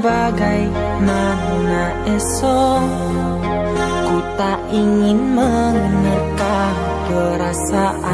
bagaimana esok. Ku tak ingin menerka perasaan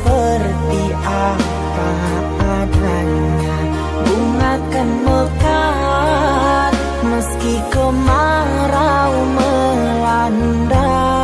seperti apa adanya. Bunga kan mekar meski kemarau melanda.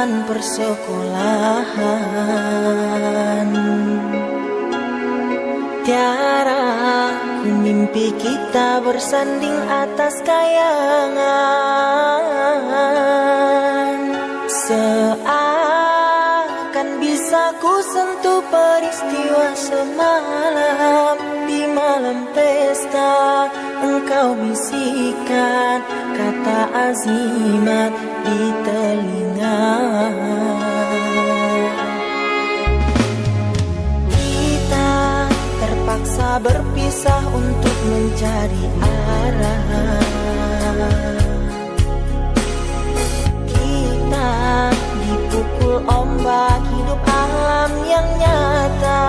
kenangan persekolahan. Tiara mimpi kita bersanding atas kayangan. Seakan bisa ku sentuh peristiwa semalam. Di malam pesta engkau bisikan kata azimat di telinga. Kita terpaksa berpisah untuk mencari arah. Kita dipukul ombak hidup alam yang nyata.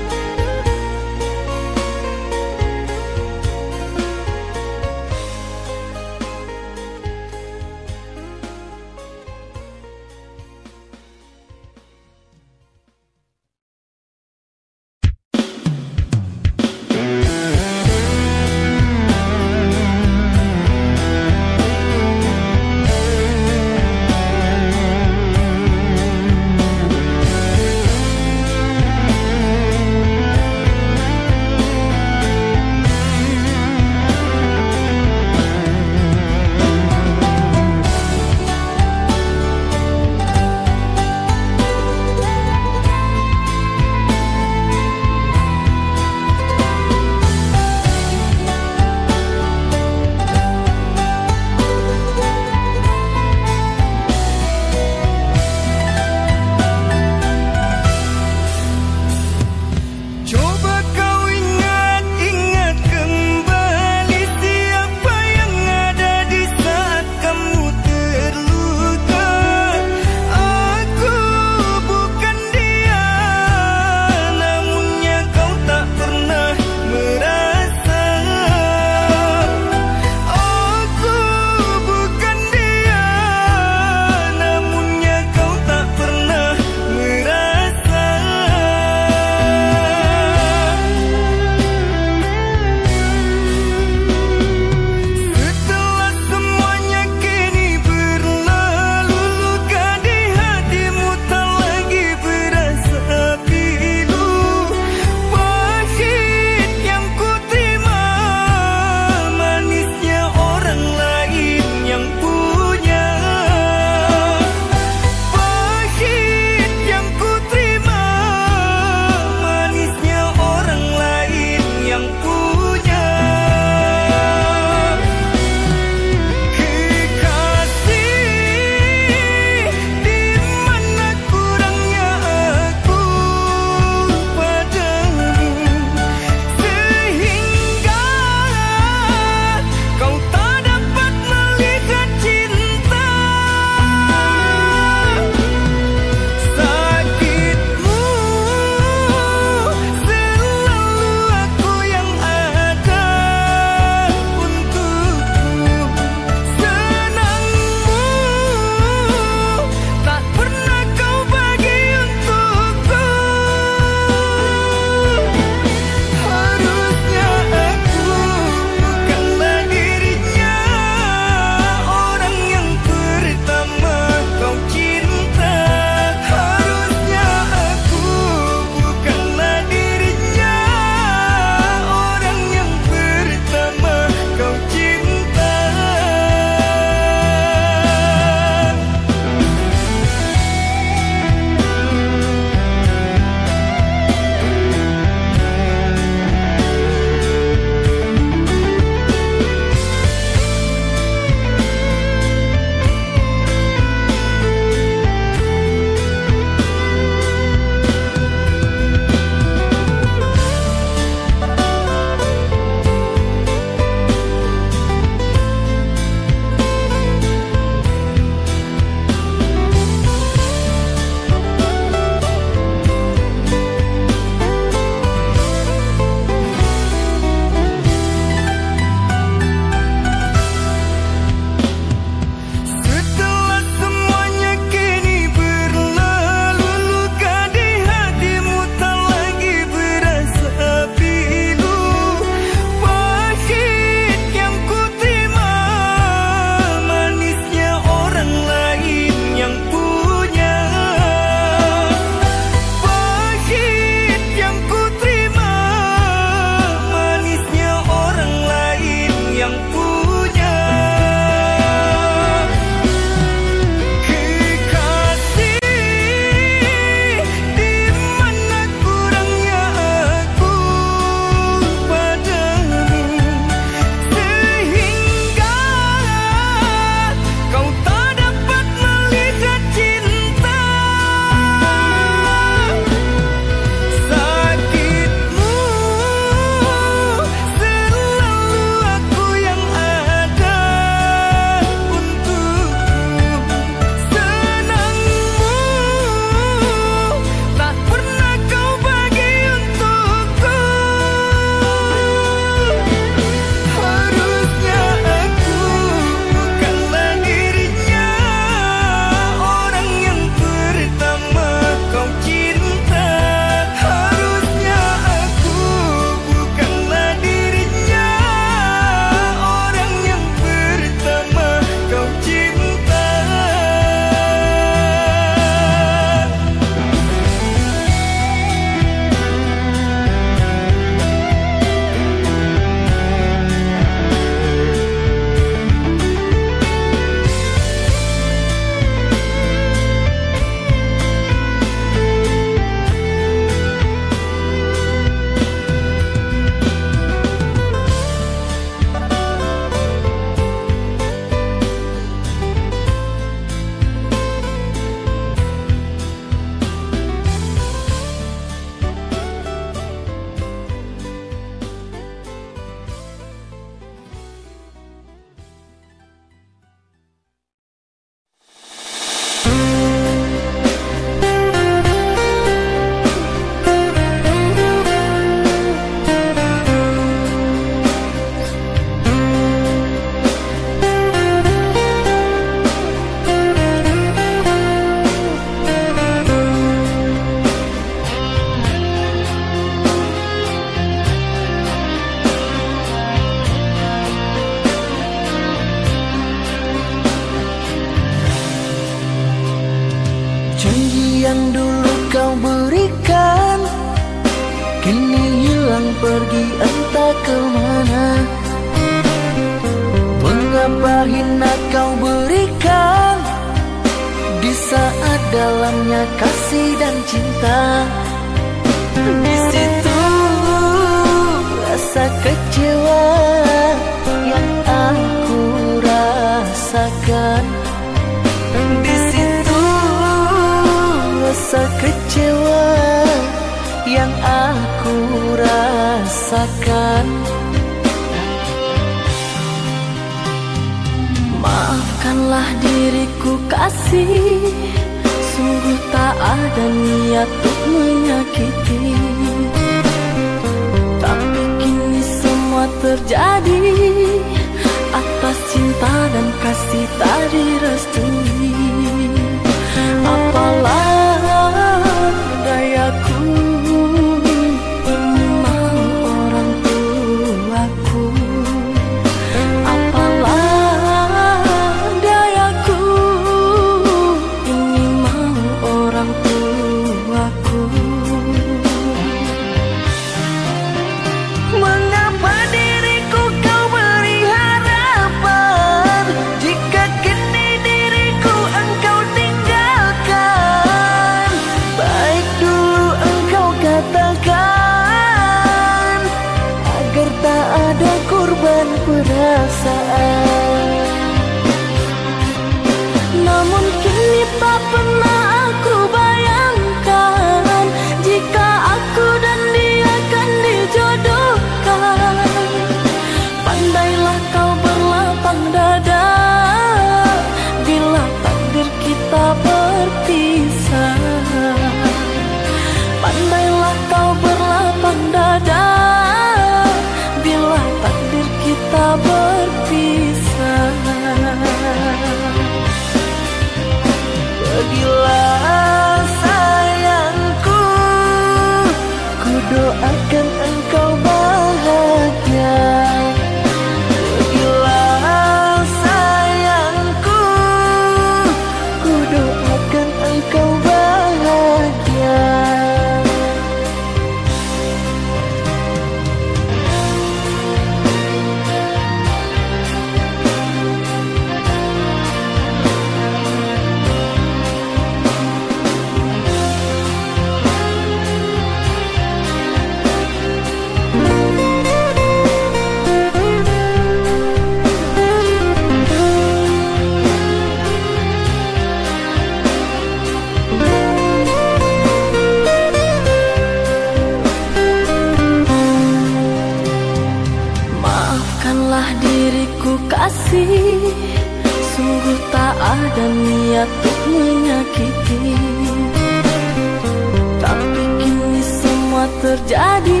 Terjadi.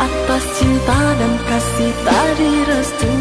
Atas cinta dan kasih tak direstui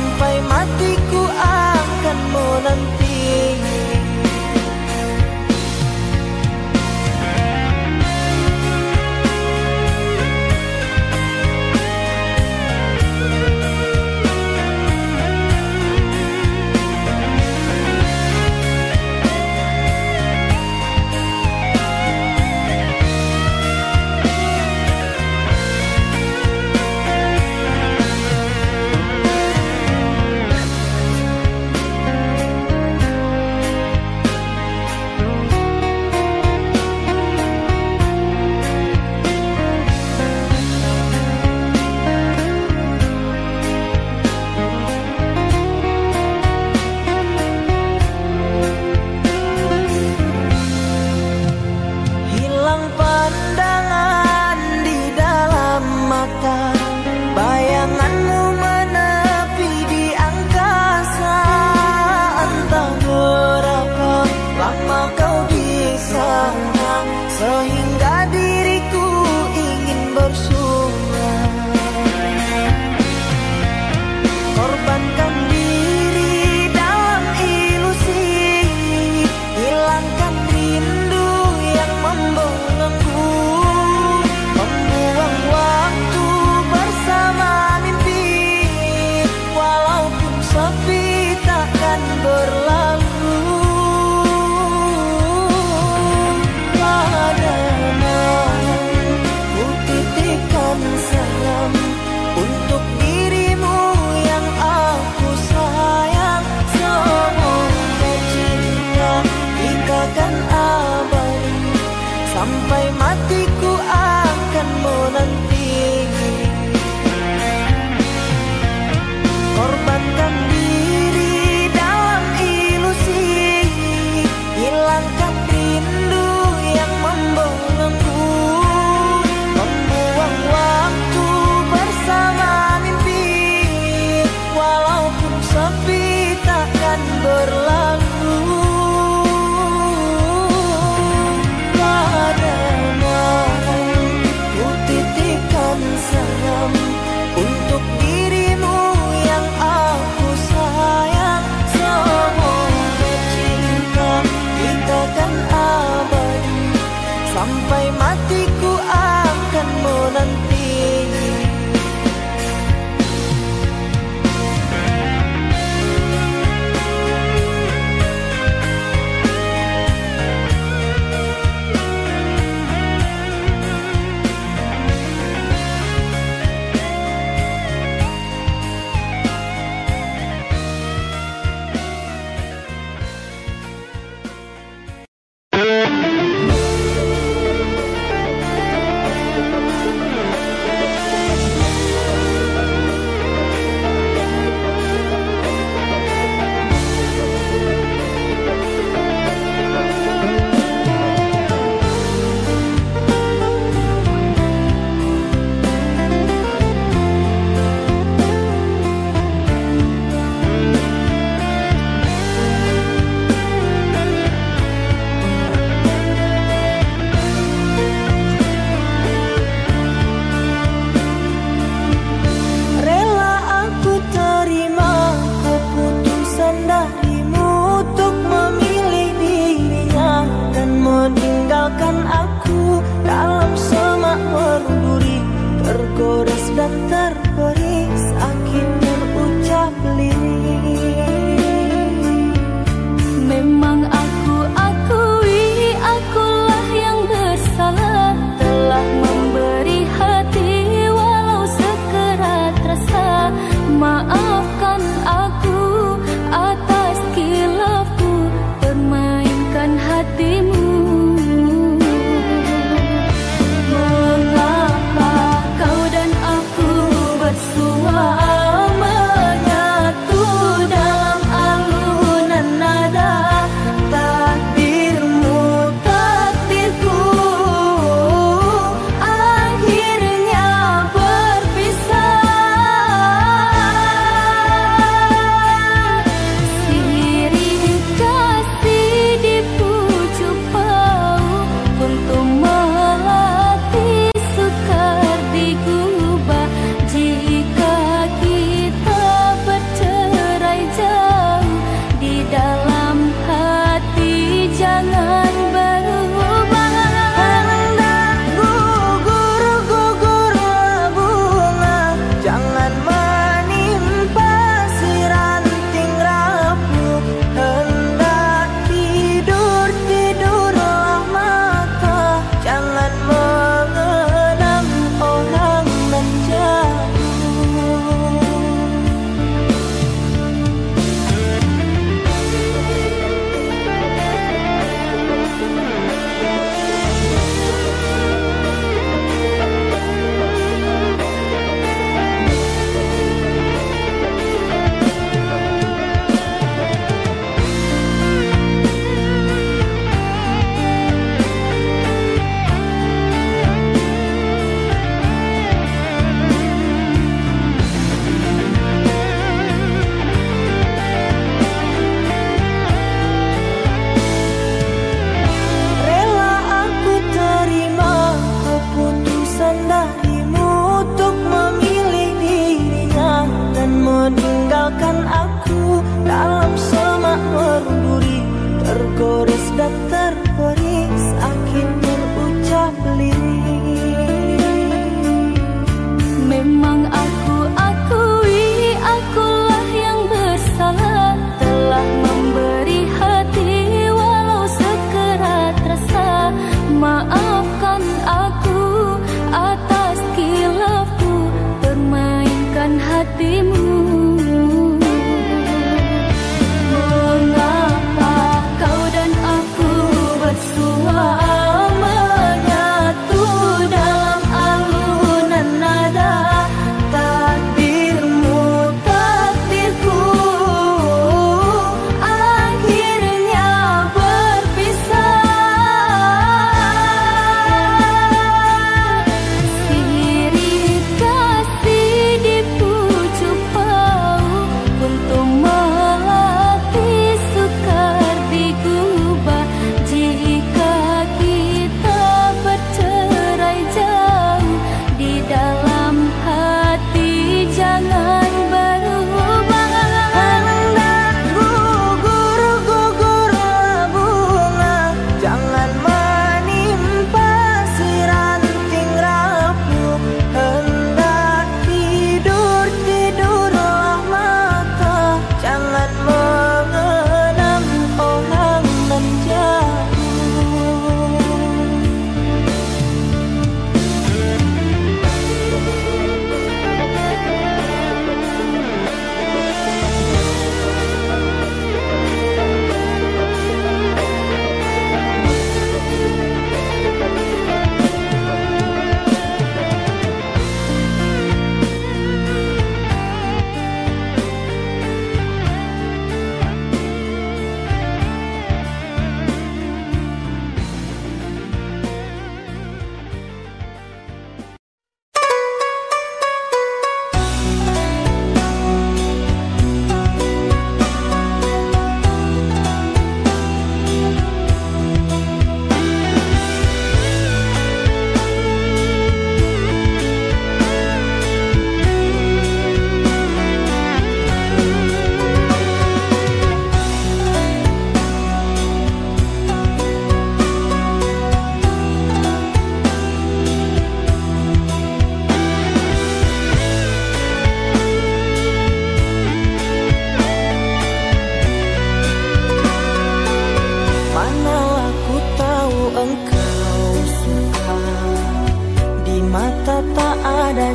Sampai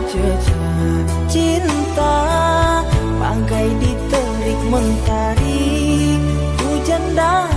jejak cinta Bagai diterik mentari Hujan dan